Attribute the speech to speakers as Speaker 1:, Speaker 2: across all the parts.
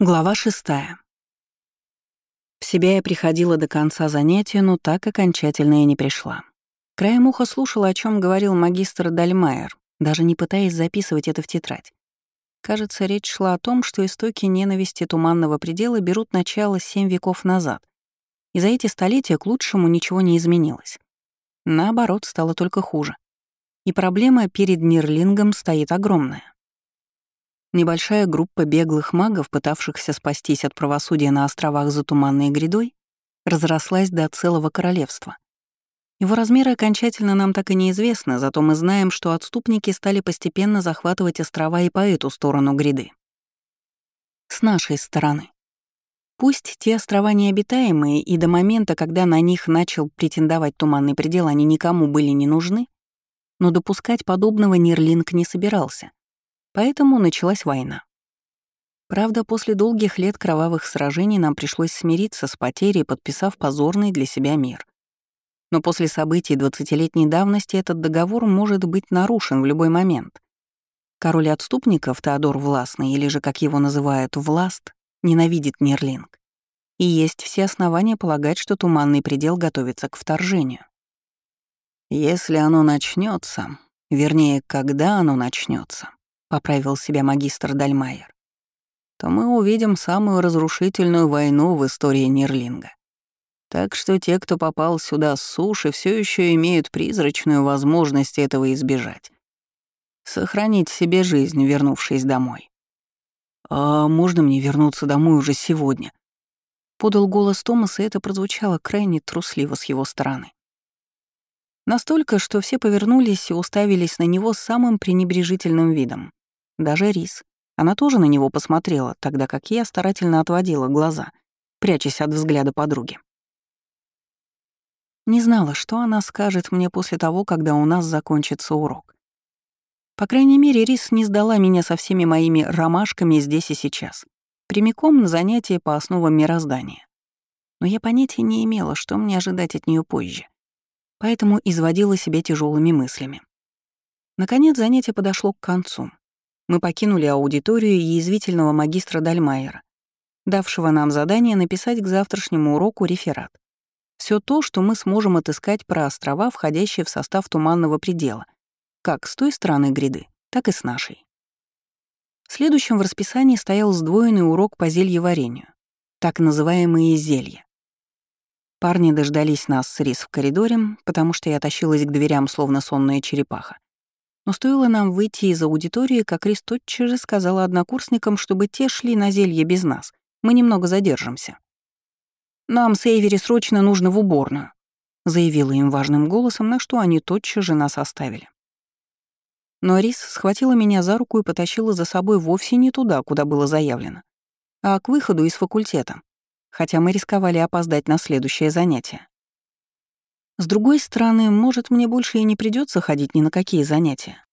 Speaker 1: Глава шестая. В себя я приходила до конца занятия, но так окончательно и не пришла. Краем уха слушала, о чем говорил магистр Дальмайер, даже не пытаясь записывать это в тетрадь. Кажется, речь шла о том, что истоки ненависти туманного предела берут начало семь веков назад, и за эти столетия к лучшему ничего не изменилось. Наоборот, стало только хуже. И проблема перед Нирлингом стоит огромная. Небольшая группа беглых магов, пытавшихся спастись от правосудия на островах за Туманной грядой, разрослась до целого королевства. Его размеры окончательно нам так и неизвестны, зато мы знаем, что отступники стали постепенно захватывать острова и по эту сторону гряды. С нашей стороны. Пусть те острова необитаемые, и до момента, когда на них начал претендовать Туманный предел, они никому были не нужны, но допускать подобного Нирлинг не собирался. Поэтому началась война. Правда, после долгих лет кровавых сражений нам пришлось смириться с потерей, подписав позорный для себя мир. Но после событий двадцатилетней давности этот договор может быть нарушен в любой момент. Король отступников Теодор Властный, или же, как его называют, Власт, ненавидит Нерлинг. И есть все основания полагать, что Туманный предел готовится к вторжению. Если оно начнется, вернее, когда оно начнется, — поправил себя магистр Дальмайер, то мы увидим самую разрушительную войну в истории Нирлинга. Так что те, кто попал сюда с суши, все еще имеют призрачную возможность этого избежать. Сохранить себе жизнь, вернувшись домой. «А можно мне вернуться домой уже сегодня?» Подал голос Томаса, и это прозвучало крайне трусливо с его стороны. Настолько, что все повернулись и уставились на него самым пренебрежительным видом. Даже Рис. Она тоже на него посмотрела, тогда как я старательно отводила глаза, прячась от взгляда подруги. Не знала, что она скажет мне после того, когда у нас закончится урок. По крайней мере, Рис не сдала меня со всеми моими ромашками здесь и сейчас, прямиком на занятие по основам мироздания. Но я понятия не имела, что мне ожидать от нее позже, поэтому изводила себя тяжелыми мыслями. Наконец занятие подошло к концу. Мы покинули аудиторию язвительного магистра Дальмайера, давшего нам задание написать к завтрашнему уроку реферат. Все то, что мы сможем отыскать про острова, входящие в состав Туманного предела, как с той стороны гряды, так и с нашей. Следующим в расписании стоял сдвоенный урок по зельеварению, так называемые зелья. Парни дождались нас с Рис в коридоре, потому что я тащилась к дверям, словно сонная черепаха. Но стоило нам выйти из аудитории, как Рис тотчас же сказала однокурсникам, чтобы те шли на зелье без нас. Мы немного задержимся. «Нам с Эйвери срочно нужно в уборную», — заявила им важным голосом, на что они тотчас же нас оставили. Но Рис схватила меня за руку и потащила за собой вовсе не туда, куда было заявлено, а к выходу из факультета, хотя мы рисковали опоздать на следующее занятие. С другой стороны, может, мне больше и не придется ходить ни на какие занятия.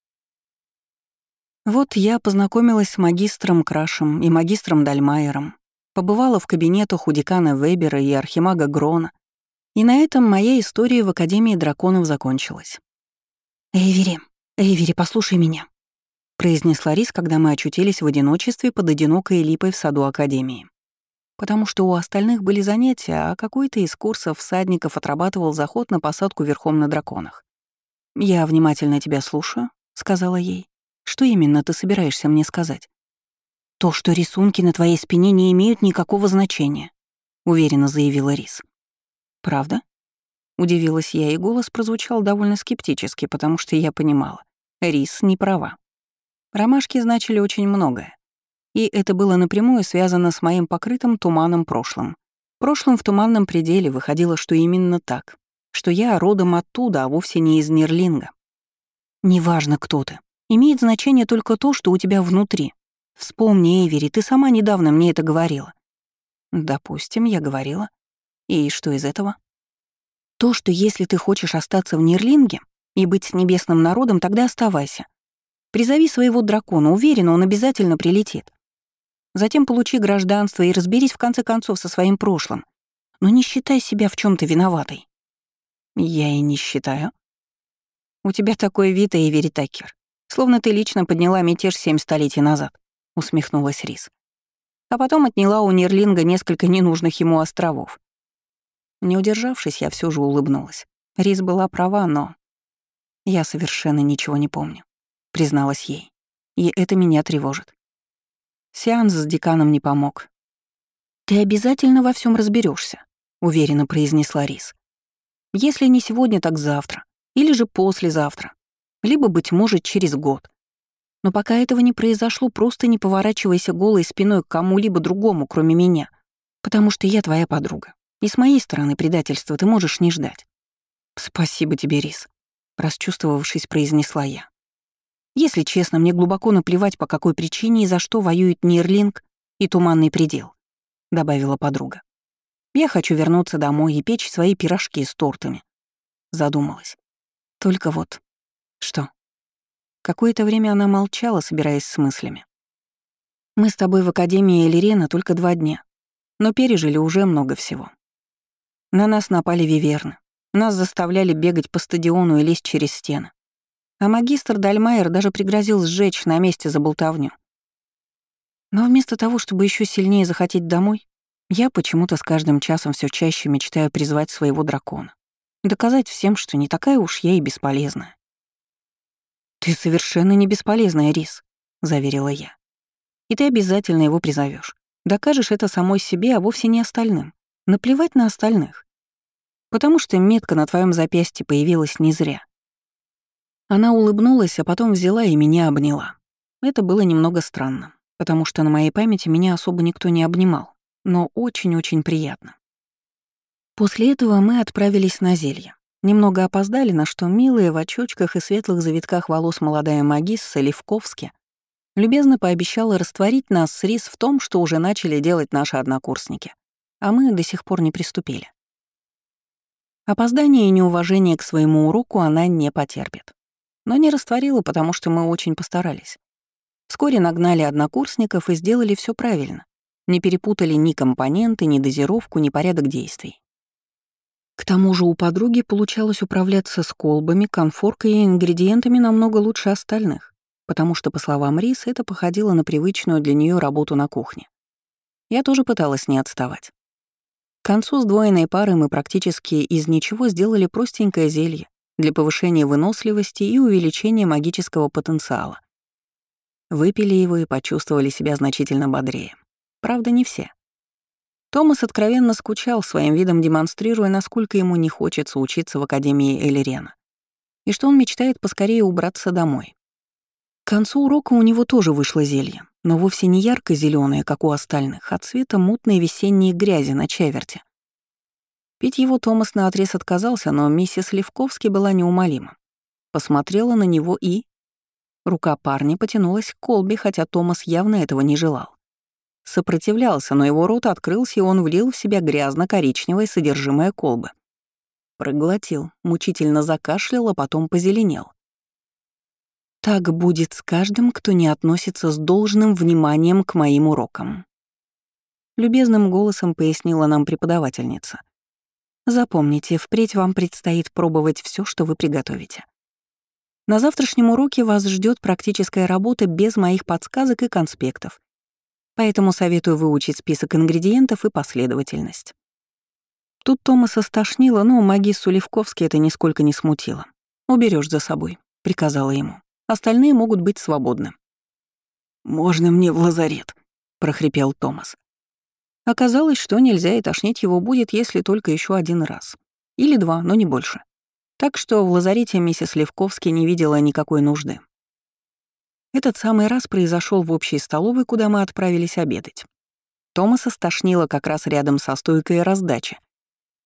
Speaker 1: Вот я познакомилась с магистром Крашем и магистром Дальмайером, побывала в кабинетах у декана Вебера и архимага Грона, и на этом моя история в Академии драконов закончилась. «Эйвери, Эйвери, послушай меня», — произнесла Рис, когда мы очутились в одиночестве под одинокой липой в саду Академии потому что у остальных были занятия, а какой-то из курсов всадников отрабатывал заход на посадку верхом на драконах. «Я внимательно тебя слушаю», — сказала ей. «Что именно ты собираешься мне сказать?» «То, что рисунки на твоей спине не имеют никакого значения», — уверенно заявила Рис. «Правда?» Удивилась я, и голос прозвучал довольно скептически, потому что я понимала. Рис не права. Ромашки значили очень многое. И это было напрямую связано с моим покрытым туманом прошлым. Прошлым в туманном пределе выходило, что именно так, что я родом оттуда, а вовсе не из Нерлинга. Неважно, кто ты. Имеет значение только то, что у тебя внутри. Вспомни, Эвери, ты сама недавно мне это говорила. Допустим, я говорила. И что из этого? То, что если ты хочешь остаться в Нерлинге и быть с небесным народом, тогда оставайся. Призови своего дракона, уверена, он обязательно прилетит. Затем получи гражданство и разберись в конце концов со своим прошлым. Но не считай себя в чем то виноватой. Я и не считаю. У тебя такой вид, Эйвери Такер, словно ты лично подняла мятеж семь столетий назад, усмехнулась Рис. а потом отняла у Нерлинга несколько ненужных ему островов. Не удержавшись, я все же улыбнулась. Рис была права, но... Я совершенно ничего не помню, призналась ей. И это меня тревожит. Сеанс с деканом не помог. «Ты обязательно во всем разберешься, уверенно произнесла Рис. «Если не сегодня, так завтра. Или же послезавтра. Либо, быть может, через год. Но пока этого не произошло, просто не поворачивайся голой спиной к кому-либо другому, кроме меня. Потому что я твоя подруга. И с моей стороны предательства ты можешь не ждать. Спасибо тебе, Рис, расчувствовавшись, произнесла я. Если честно, мне глубоко наплевать, по какой причине и за что воюют Нирлинг и Туманный предел, добавила подруга. Я хочу вернуться домой и печь свои пирожки с тортами. Задумалась. Только вот... Что? Какое-то время она молчала, собираясь с мыслями. «Мы с тобой в Академии Элирена только два дня, но пережили уже много всего. На нас напали виверны, нас заставляли бегать по стадиону и лезть через стены. А магистр Дальмайер даже пригрозил сжечь на месте за болтовню. Но вместо того, чтобы еще сильнее захотеть домой, я почему-то с каждым часом все чаще мечтаю призвать своего дракона. Доказать всем, что не такая уж я и бесполезная. «Ты совершенно не бесполезная, Рис», — заверила я. «И ты обязательно его призовешь. Докажешь это самой себе, а вовсе не остальным. Наплевать на остальных. Потому что метка на твоем запястье появилась не зря». Она улыбнулась, а потом взяла и меня обняла. Это было немного странно, потому что на моей памяти меня особо никто не обнимал, но очень-очень приятно. После этого мы отправились на зелье. Немного опоздали, на что милые в очочках и светлых завитках волос молодая магисса Левковски любезно пообещала растворить нас с рис в том, что уже начали делать наши однокурсники, а мы до сих пор не приступили. Опоздание и неуважение к своему уроку она не потерпит. Но не растворила, потому что мы очень постарались. Вскоре нагнали однокурсников и сделали все правильно. Не перепутали ни компоненты, ни дозировку, ни порядок действий. К тому же у подруги получалось управляться с колбами, конфоркой и ингредиентами намного лучше остальных, потому что, по словам Рис, это походило на привычную для нее работу на кухне. Я тоже пыталась не отставать. К концу сдвоенной пары мы практически из ничего сделали простенькое зелье для повышения выносливости и увеличения магического потенциала. Выпили его и почувствовали себя значительно бодрее. Правда, не все. Томас откровенно скучал, своим видом демонстрируя, насколько ему не хочется учиться в Академии Элирена, и что он мечтает поскорее убраться домой. К концу урока у него тоже вышло зелье, но вовсе не ярко зеленое как у остальных, а цвета мутной весенней грязи на чаверте. Пить его Томас наотрез отказался, но миссис Левковский была неумолима. Посмотрела на него и... Рука парня потянулась к колбе, хотя Томас явно этого не желал. Сопротивлялся, но его рот открылся, и он влил в себя грязно-коричневое содержимое колбы. Проглотил, мучительно закашлял, а потом позеленел. Так будет с каждым, кто не относится с должным вниманием к моим урокам. Любезным голосом пояснила нам преподавательница. Запомните, впредь вам предстоит пробовать все, что вы приготовите. На завтрашнем уроке вас ждет практическая работа без моих подсказок и конспектов, Поэтому советую выучить список ингредиентов и последовательность. Тут Томаса стошнило, но магиссу Левковски это нисколько не смутило. Уберешь за собой», — приказала ему. «Остальные могут быть свободны». «Можно мне в лазарет?» — прохрипел Томас. Оказалось, что нельзя, и тошнить его будет, если только еще один раз. Или два, но не больше. Так что в лазарете миссис Левковски не видела никакой нужды. Этот самый раз произошел в общей столовой, куда мы отправились обедать. Томаса стошнило как раз рядом со стойкой раздачи,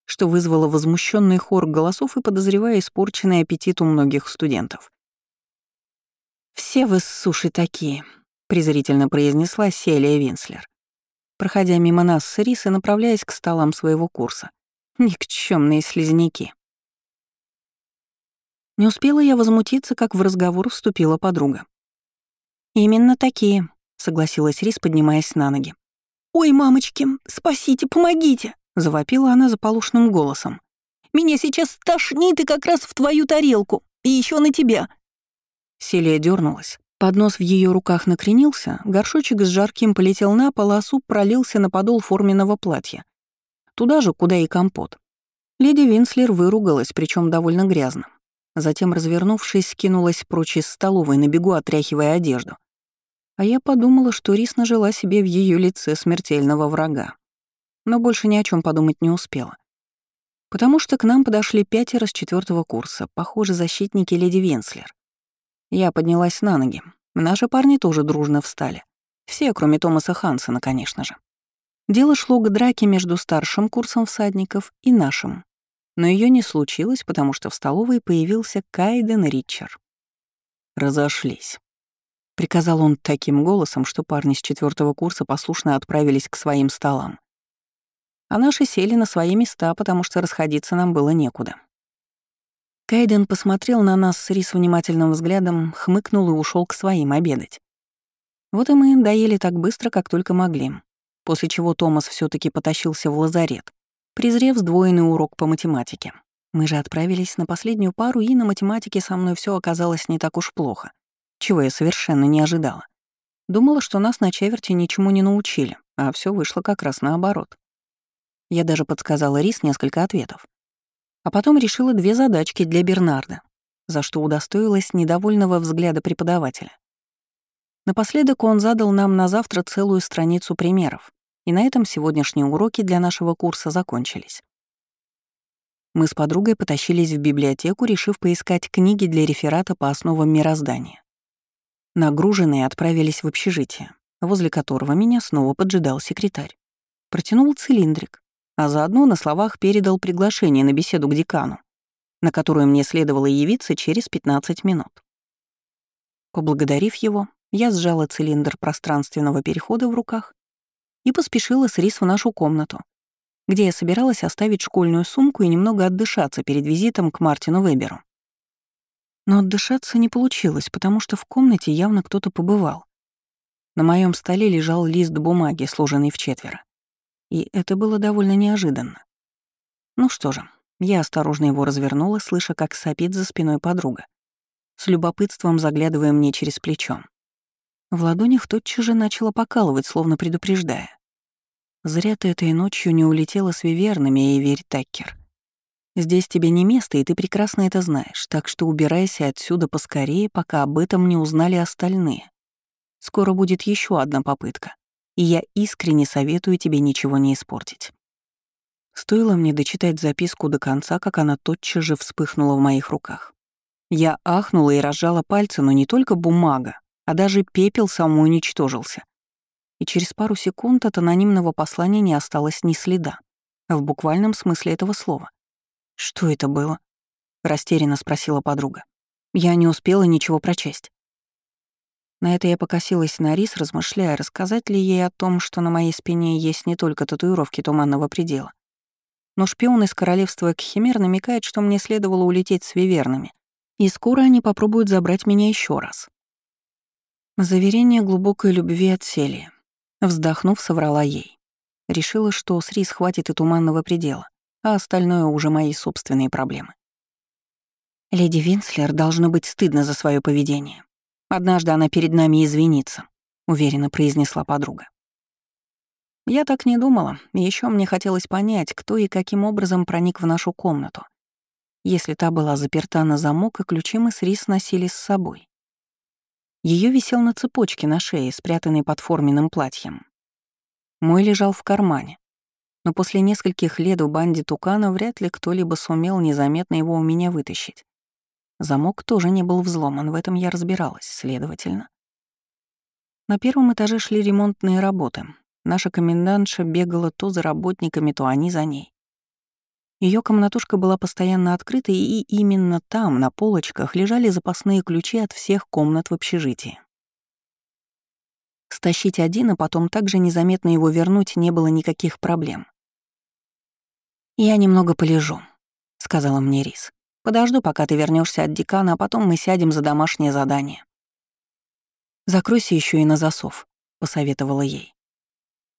Speaker 1: что вызвало возмущенный хор голосов и, подозревая, испорченный аппетит у многих студентов. «Все вы суши такие», — презрительно произнесла Селия Винслер, проходя мимо нас с Рис направляясь к столам своего курса. Никчемные слизняки. Не успела я возмутиться, как в разговор вступила подруга. «Именно такие», — согласилась Рис, поднимаясь на ноги. «Ой, мамочки, спасите, помогите!» — завопила она заполушным голосом. «Меня сейчас тошнит и как раз в твою тарелку, и еще на тебя!» Селия дернулась, Поднос в ее руках накренился, горшочек с жарким полетел на пол, а суп пролился на подол форменного платья. Туда же, куда и компот. Леди Винслер выругалась, причем довольно грязно. Затем, развернувшись, кинулась прочь из столовой, на бегу отряхивая одежду. А я подумала, что Рис нажила себе в ее лице смертельного врага. Но больше ни о чем подумать не успела. Потому что к нам подошли пятеро с четвертого курса, похоже, защитники леди Венслер. Я поднялась на ноги. Наши парни тоже дружно встали. Все, кроме Томаса Хансона, конечно же. Дело шло к драке между старшим курсом всадников и нашим. Но ее не случилось, потому что в столовой появился Кайден Ричер. «Разошлись», — приказал он таким голосом, что парни с четвертого курса послушно отправились к своим столам а наши сели на свои места, потому что расходиться нам было некуда. Кайден посмотрел на нас с Рис внимательным взглядом, хмыкнул и ушел к своим обедать. Вот и мы доели так быстро, как только могли, после чего Томас все таки потащился в лазарет, презрев сдвоенный урок по математике. Мы же отправились на последнюю пару, и на математике со мной все оказалось не так уж плохо, чего я совершенно не ожидала. Думала, что нас на четверти ничему не научили, а все вышло как раз наоборот. Я даже подсказала Рис несколько ответов. А потом решила две задачки для Бернарда, за что удостоилась недовольного взгляда преподавателя. Напоследок он задал нам на завтра целую страницу примеров, и на этом сегодняшние уроки для нашего курса закончились. Мы с подругой потащились в библиотеку, решив поискать книги для реферата по основам мироздания. Нагруженные отправились в общежитие, возле которого меня снова поджидал секретарь. Протянул цилиндрик, а заодно на словах передал приглашение на беседу к декану, на которую мне следовало явиться через 15 минут. Поблагодарив его, я сжала цилиндр пространственного перехода в руках и поспешила с Рис в нашу комнату, где я собиралась оставить школьную сумку и немного отдышаться перед визитом к Мартину Веберу. Но отдышаться не получилось, потому что в комнате явно кто-то побывал. На моем столе лежал лист бумаги, сложенный в четверо и это было довольно неожиданно. Ну что же, я осторожно его развернула, слыша, как сопит за спиной подруга, с любопытством заглядывая мне через плечо. В ладонях тотчас же начала покалывать, словно предупреждая. «Зря ты этой ночью не улетела с вивернами, Эйверь Таккер. Здесь тебе не место, и ты прекрасно это знаешь, так что убирайся отсюда поскорее, пока об этом не узнали остальные. Скоро будет еще одна попытка и я искренне советую тебе ничего не испортить. Стоило мне дочитать записку до конца, как она тотчас же вспыхнула в моих руках. Я ахнула и разжала пальцы, но не только бумага, а даже пепел самоуничтожился. И через пару секунд от анонимного послания не осталось ни следа, в буквальном смысле этого слова. «Что это было?» — растерянно спросила подруга. Я не успела ничего прочесть. На это я покосилась на рис, размышляя, рассказать ли ей о том, что на моей спине есть не только татуировки туманного предела. Но шпион из королевства Кхимер намекает, что мне следовало улететь с вивернами, и скоро они попробуют забрать меня еще раз. Заверение глубокой любви от Селии. Вздохнув, соврала ей. Решила, что с рис хватит и туманного предела, а остальное уже мои собственные проблемы. Леди Винслер должно быть стыдно за свое поведение. Однажды она перед нами извинится», — уверенно произнесла подруга. Я так не думала, еще мне хотелось понять, кто и каким образом проник в нашу комнату. Если та была заперта на замок, и ключи мы с Рис носили с собой. Ее висел на цепочке на шее, спрятанной под форменным платьем. Мой лежал в кармане. Но после нескольких лет в банде Тукана вряд ли кто-либо сумел незаметно его у меня вытащить. Замок тоже не был взломан, в этом я разбиралась, следовательно. На первом этаже шли ремонтные работы. Наша комендантша бегала то за работниками, то они за ней. Ее комнатушка была постоянно открыта, и именно там, на полочках, лежали запасные ключи от всех комнат в общежитии. Стащить один, а потом также незаметно его вернуть не было никаких проблем. «Я немного полежу», — сказала мне Рис. Подожду, пока ты вернешься от декана, а потом мы сядем за домашнее задание. Закройся еще и на засов, посоветовала ей.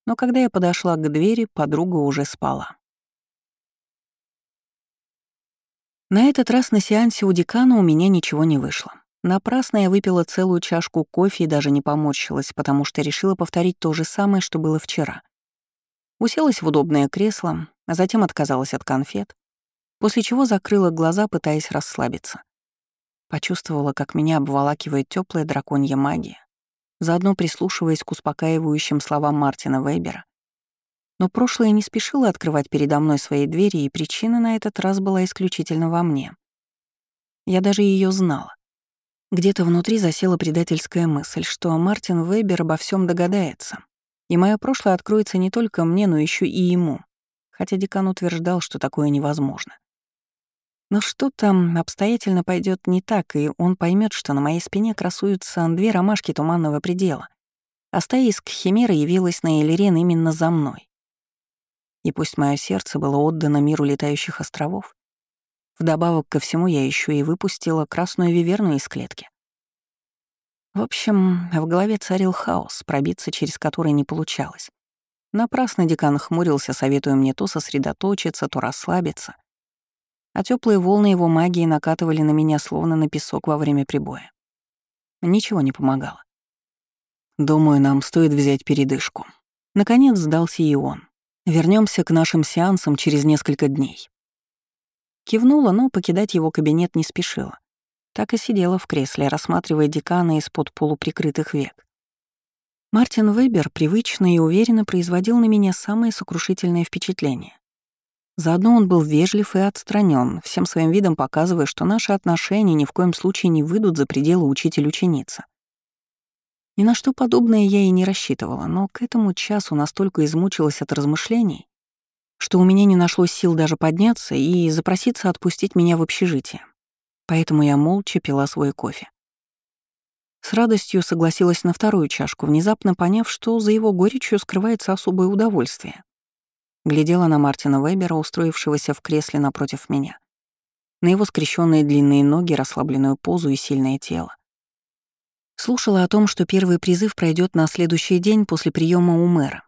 Speaker 1: Но когда я подошла к двери, подруга уже спала. На этот раз на сеансе у декана у меня ничего не вышло. Напрасно я выпила целую чашку кофе и даже не поморщилась, потому что решила повторить то же самое, что было вчера. Уселась в удобное кресло, а затем отказалась от конфет, после чего закрыла глаза, пытаясь расслабиться. Почувствовала, как меня обволакивает теплая драконья магия, заодно прислушиваясь к успокаивающим словам Мартина Вейбера. Но прошлое не спешило открывать передо мной свои двери, и причина на этот раз была исключительно во мне. Я даже ее знала. Где-то внутри засела предательская мысль, что Мартин Вейбер обо всем догадается, и мое прошлое откроется не только мне, но еще и ему, хотя декан утверждал, что такое невозможно. Но что-то обстоятельно пойдет не так, и он поймет, что на моей спине красуются две ромашки туманного предела, а стая из Химера явилась на Элерен именно за мной. И пусть мое сердце было отдано миру летающих островов, вдобавок ко всему я еще и выпустила красную виверну из клетки. В общем, в голове царил хаос, пробиться через который не получалось. Напрасно декан хмурился, советуя мне то сосредоточиться, то расслабиться — а теплые волны его магии накатывали на меня словно на песок во время прибоя. Ничего не помогало. Думаю, нам стоит взять передышку. Наконец сдался и он. Вернемся к нашим сеансам через несколько дней. Кивнула, но покидать его кабинет не спешила. Так и сидела в кресле, рассматривая декана из-под полуприкрытых век. Мартин Вебер привычно и уверенно производил на меня самое сокрушительное впечатление. Заодно он был вежлив и отстранен, всем своим видом показывая, что наши отношения ни в коем случае не выйдут за пределы учитель-ученица. Ни на что подобное я и не рассчитывала, но к этому часу настолько измучилась от размышлений, что у меня не нашлось сил даже подняться и запроситься отпустить меня в общежитие. Поэтому я молча пила свой кофе. С радостью согласилась на вторую чашку, внезапно поняв, что за его горечью скрывается особое удовольствие. Глядела на Мартина Вебера, устроившегося в кресле напротив меня. На его скрещенные длинные ноги, расслабленную позу и сильное тело. Слушала о том, что первый призыв пройдет на следующий день после приема у мэра.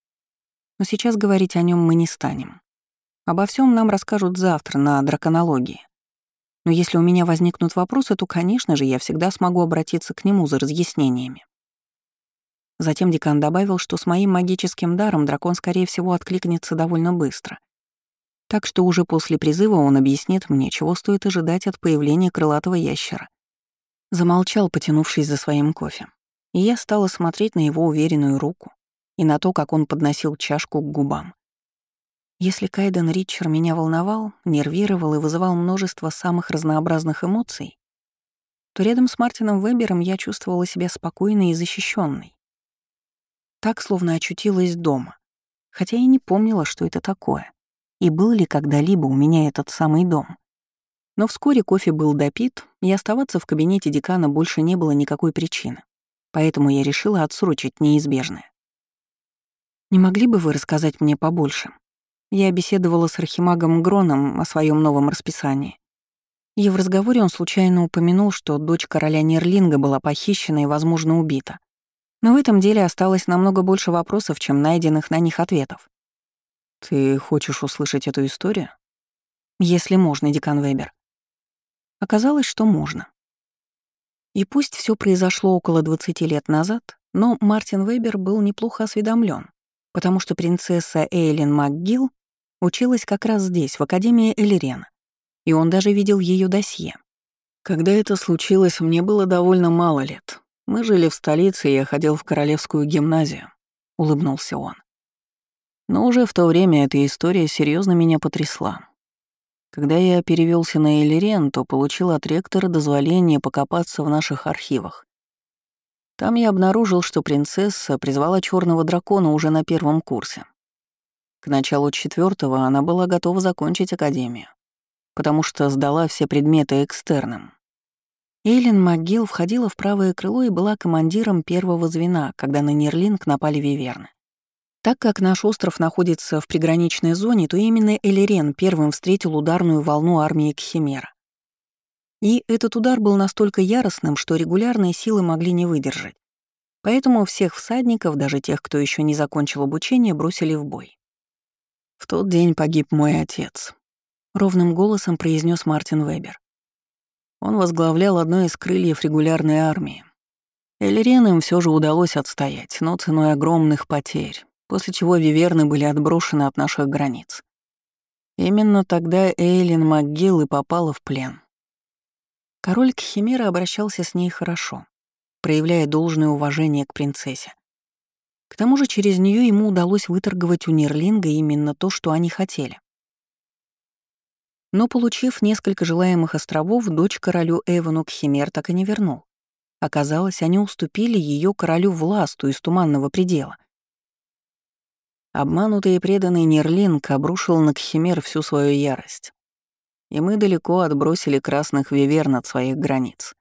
Speaker 1: Но сейчас говорить о нем мы не станем. Обо всем нам расскажут завтра на драконологии. Но если у меня возникнут вопросы, то, конечно же, я всегда смогу обратиться к нему за разъяснениями. Затем декан добавил, что с моим магическим даром дракон, скорее всего, откликнется довольно быстро. Так что уже после призыва он объяснит мне, чего стоит ожидать от появления крылатого ящера. Замолчал, потянувшись за своим кофе. И я стала смотреть на его уверенную руку и на то, как он подносил чашку к губам. Если Кайден Ричер меня волновал, нервировал и вызывал множество самых разнообразных эмоций, то рядом с Мартином Вебером я чувствовала себя спокойной и защищенной. Так, словно очутилась дома. Хотя я не помнила, что это такое. И был ли когда-либо у меня этот самый дом. Но вскоре кофе был допит, и оставаться в кабинете декана больше не было никакой причины. Поэтому я решила отсрочить неизбежное. «Не могли бы вы рассказать мне побольше?» Я беседовала с архимагом Гроном о своем новом расписании. И в разговоре он случайно упомянул, что дочь короля Нерлинга была похищена и, возможно, убита. Но в этом деле осталось намного больше вопросов, чем найденных на них ответов. «Ты хочешь услышать эту историю?» «Если можно, декан Вебер». Оказалось, что можно. И пусть все произошло около 20 лет назад, но Мартин Вебер был неплохо осведомлен, потому что принцесса Эйлин МакГилл училась как раз здесь, в Академии Элирена, и он даже видел ее досье. Когда это случилось, мне было довольно мало лет, мы жили в столице, и я ходил в королевскую гимназию», — улыбнулся он. Но уже в то время эта история серьезно меня потрясла. Когда я перевелся на Элирен, то получил от ректора дозволение покопаться в наших архивах. Там я обнаружил, что принцесса призвала черного дракона уже на первом курсе. К началу четвертого она была готова закончить академию, потому что сдала все предметы экстерном. Эйлин МcГилл входила в правое крыло и была командиром первого звена, когда на Нерлинг напали виверны. Так как наш остров находится в приграничной зоне, то именно Элерен первым встретил ударную волну армии Кхимера. И этот удар был настолько яростным, что регулярные силы могли не выдержать. Поэтому всех всадников, даже тех, кто еще не закончил обучение, бросили в бой. «В тот день погиб мой отец», — ровным голосом произнес Мартин Вебер. Он возглавлял одно из крыльев регулярной армии. Эльрен им все же удалось отстоять, но ценой огромных потерь, после чего виверны были отброшены от наших границ. Именно тогда Эйлин МакГилл и попала в плен. Король Кхимера обращался с ней хорошо, проявляя должное уважение к принцессе. К тому же через нее ему удалось выторговать у Нерлинга именно то, что они хотели. Но, получив несколько желаемых островов, дочь королю Эвану Кхимер так и не вернул. Оказалось, они уступили ее королю Власту из Туманного предела. Обманутый и преданный Нерлинг обрушил на Кхимер всю свою ярость. И мы далеко отбросили красных виверн от своих границ.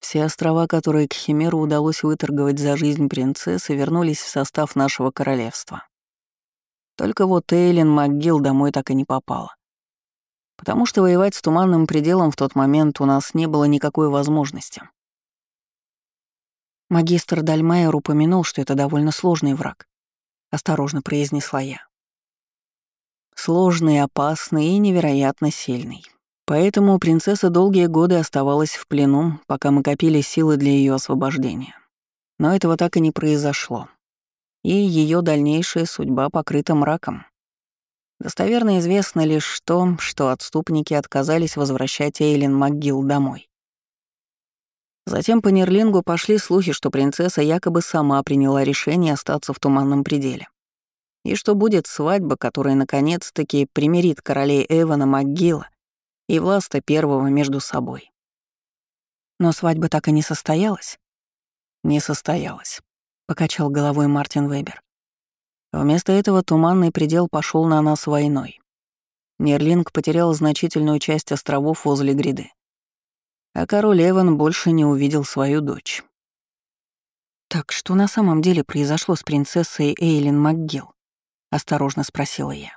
Speaker 1: Все острова, которые Кхимеру удалось выторговать за жизнь принцессы, вернулись в состав нашего королевства. Только вот Эйлин МакГилл домой так и не попала. Потому что воевать с туманным пределом в тот момент у нас не было никакой возможности. Магистр Дальмайер упомянул, что это довольно сложный враг осторожно произнесла я. Сложный, опасный и невероятно сильный. Поэтому принцесса долгие годы оставалась в плену, пока мы копили силы для ее освобождения. Но этого так и не произошло. И ее дальнейшая судьба покрыта мраком. Достоверно известно лишь то, что отступники отказались возвращать Эйлин МакГилл домой. Затем по Нерлингу пошли слухи, что принцесса якобы сама приняла решение остаться в Туманном пределе. И что будет свадьба, которая наконец-таки примирит королей Эвана Макгила и Власта Первого между собой. Но свадьба так и не состоялась? Не состоялась, — покачал головой Мартин Вебер. Вместо этого Туманный предел пошел на нас войной. Нерлинг потерял значительную часть островов возле гряды а король Эван больше не увидел свою дочь. «Так что на самом деле произошло с принцессой Эйлин МакГилл?» — осторожно спросила я.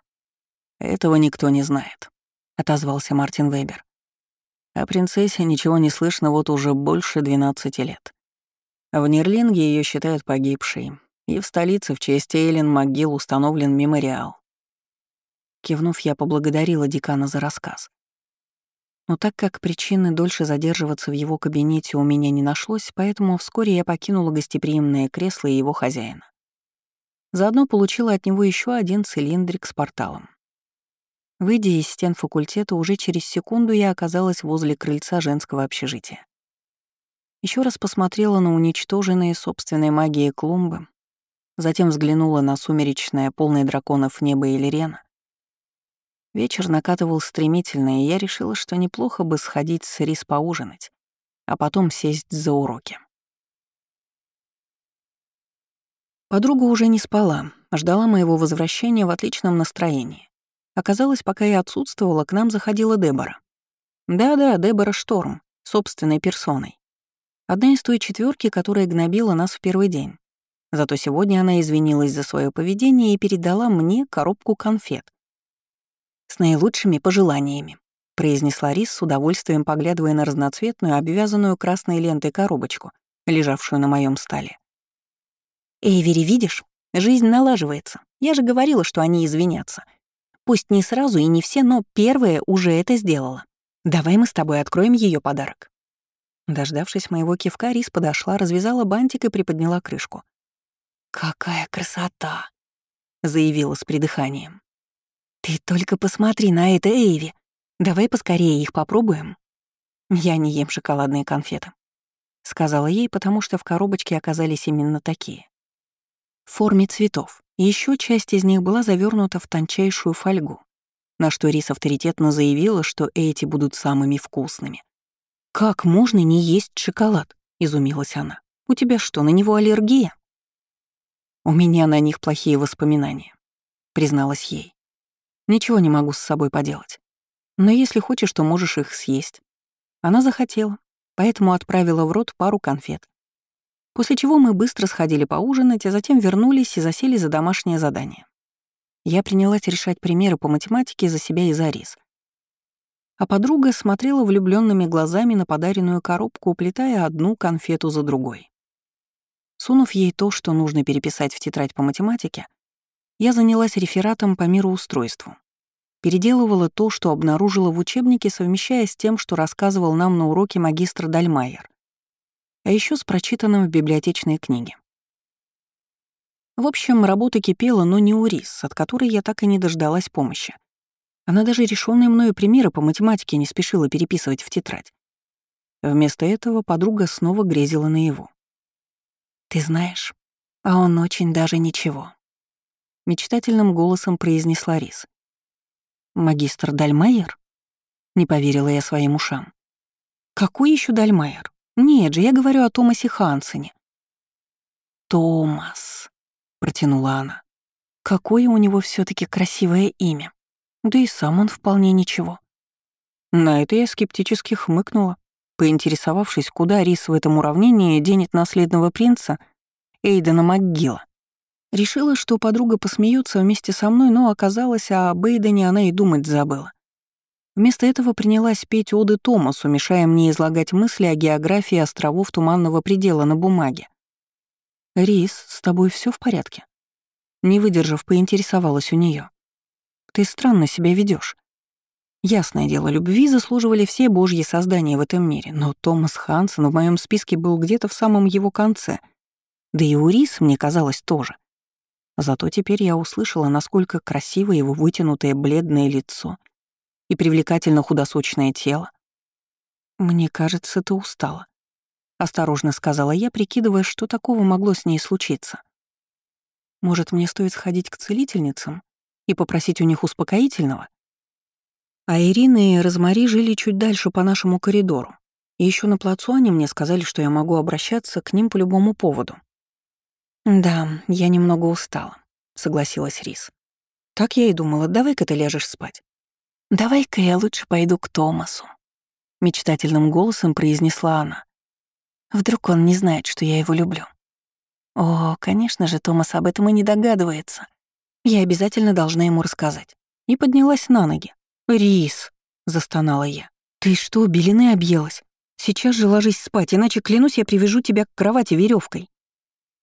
Speaker 1: «Этого никто не знает», — отозвался Мартин Вебер. О принцессе ничего не слышно вот уже больше 12 лет. В Нерлинге ее считают погибшей, и в столице в честь Эйлин МакГилл установлен мемориал. Кивнув, я поблагодарила декана за рассказ. Но так как причины дольше задерживаться в его кабинете у меня не нашлось, поэтому вскоре я покинула гостеприимное кресло и его хозяина. Заодно получила от него еще один цилиндрик с порталом. Выйдя из стен факультета, уже через секунду я оказалась возле крыльца женского общежития. Еще раз посмотрела на уничтоженные собственной магией клумбы, затем взглянула на сумеречное, полное драконов небо Элирена Вечер накатывал стремительно, и я решила, что неплохо бы сходить с Рис поужинать, а потом сесть за уроки. Подруга уже не спала, ждала моего возвращения в отличном настроении. Оказалось, пока я отсутствовала, к нам заходила Дебора. Да-да, Дебора Шторм, собственной персоной. Одна из той четверки, которая гнобила нас в первый день. Зато сегодня она извинилась за свое поведение и передала мне коробку конфет, с наилучшими пожеланиями», — произнесла Рис с удовольствием, поглядывая на разноцветную, обвязанную красной лентой коробочку, лежавшую на моем столе. «Эйвери, видишь? Жизнь налаживается. Я же говорила, что они извинятся. Пусть не сразу и не все, но первая уже это сделала. Давай мы с тобой откроем ее подарок». Дождавшись моего кивка, Рис подошла, развязала бантик и приподняла крышку. «Какая красота!» — заявила с придыханием. «Ты только посмотри на это, Эйви. Давай поскорее их попробуем». «Я не ем шоколадные конфеты», — сказала ей, потому что в коробочке оказались именно такие. В форме цветов. Еще часть из них была завернута в тончайшую фольгу, на что Рис авторитетно заявила, что эти будут самыми вкусными. «Как можно не есть шоколад?» — изумилась она. «У тебя что, на него аллергия?» «У меня на них плохие воспоминания», — призналась ей. Ничего не могу с собой поделать. Но если хочешь, то можешь их съесть. Она захотела, поэтому отправила в рот пару конфет. После чего мы быстро сходили поужинать, а затем вернулись и засели за домашнее задание. Я принялась решать примеры по математике за себя и за рис. А подруга смотрела влюбленными глазами на подаренную коробку, уплетая одну конфету за другой. Сунув ей то, что нужно переписать в тетрадь по математике, я занялась рефератом по мироустройству. переделывала то, что обнаружила в учебнике, совмещая с тем, что рассказывал нам на уроке магистр Дальмайер, а еще с прочитанным в библиотечной книге. В общем, работа кипела, но не у Рис, от которой я так и не дождалась помощи. Она даже решенные мною примеры по математике не спешила переписывать в тетрадь. Вместо этого подруга снова грезила на его. «Ты знаешь, а он очень даже ничего», — мечтательным голосом произнесла Рис. «Магистр Дальмайер?» — не поверила я своим ушам. «Какой еще Дальмайер? Нет же, я говорю о Томасе Хансене». «Томас», — протянула она. «Какое у него все таки красивое имя. Да и сам он вполне ничего». На это я скептически хмыкнула, поинтересовавшись, куда Рис в этом уравнении денет наследного принца Эйдена МакГилла. Решила, что подруга посмеется вместе со мной, но оказалось, о Бейдене она и думать забыла. Вместо этого принялась петь оды Томасу, мешая мне излагать мысли о географии островов Туманного предела на бумаге. «Рис, с тобой все в порядке?» Не выдержав, поинтересовалась у нее. «Ты странно себя ведешь. Ясное дело, любви заслуживали все божьи создания в этом мире, но Томас Хансен в моем списке был где-то в самом его конце. Да и у Рис, мне казалось, тоже. Зато теперь я услышала, насколько красиво его вытянутое бледное лицо и привлекательно худосочное тело. «Мне кажется, ты устала», — осторожно сказала я, прикидывая, что такого могло с ней случиться. «Может, мне стоит сходить к целительницам и попросить у них успокоительного?» А Ирина и Розмари жили чуть дальше по нашему коридору. И еще на плацу они мне сказали, что я могу обращаться к ним по любому поводу. «Да, я немного устала», — согласилась Рис. «Так я и думала, давай-ка ты ляжешь спать». «Давай-ка я лучше пойду к Томасу», — мечтательным голосом произнесла она. «Вдруг он не знает, что я его люблю». «О, конечно же, Томас об этом и не догадывается. Я обязательно должна ему рассказать». И поднялась на ноги. «Рис», — застонала я, — «ты что, белины объелась? Сейчас же ложись спать, иначе, клянусь, я привяжу тебя к кровати веревкой.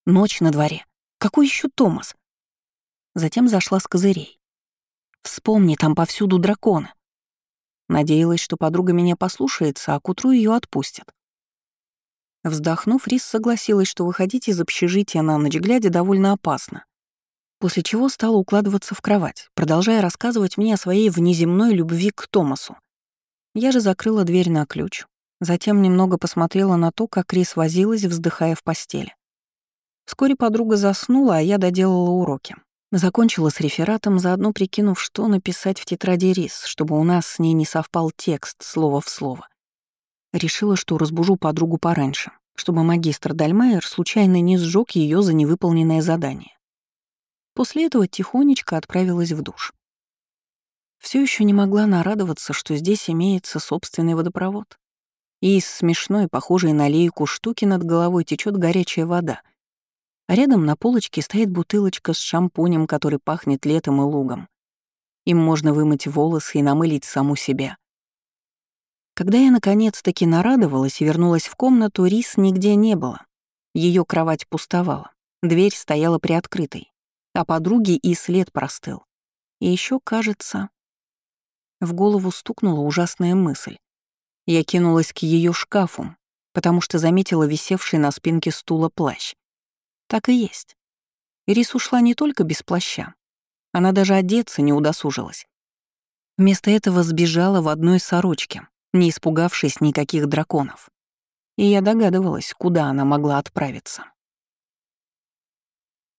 Speaker 1: Ночь на дворе. Какой еще Томас? Затем зашла с козырей. Вспомни, там повсюду драконы. Надеялась, что подруга меня послушается, а к утру ее отпустят. Вздохнув, Рис согласилась, что выходить из общежития на ночь глядя довольно опасно. После чего стала укладываться в кровать, продолжая рассказывать мне о своей внеземной любви к Томасу. Я же закрыла дверь на ключ, затем немного посмотрела на то, как Рис возилась, вздыхая в постели. Вскоре подруга заснула, а я доделала уроки. Закончила с рефератом, заодно прикинув, что написать в тетради Рис, чтобы у нас с ней не совпал текст слово в слово. Решила, что разбужу подругу пораньше, чтобы магистр Дальмайер случайно не сжег ее за невыполненное задание. После этого тихонечко отправилась в душ. Все еще не могла нарадоваться, что здесь имеется собственный водопровод. И из смешной, похожей на лейку штуки над головой течет горячая вода — а рядом на полочке стоит бутылочка с шампунем, который пахнет летом и лугом. Им можно вымыть волосы и намылить саму себя. Когда я наконец-таки нарадовалась и вернулась в комнату, рис нигде не было. Ее кровать пустовала, дверь стояла приоткрытой, а подруги и след простыл. И еще, кажется... В голову стукнула ужасная мысль. Я кинулась к ее шкафу, потому что заметила висевший на спинке стула плащ. Так и есть. Ирис ушла не только без плаща. Она даже одеться не удосужилась. Вместо этого сбежала в одной сорочке, не испугавшись никаких драконов. И я догадывалась, куда она могла отправиться.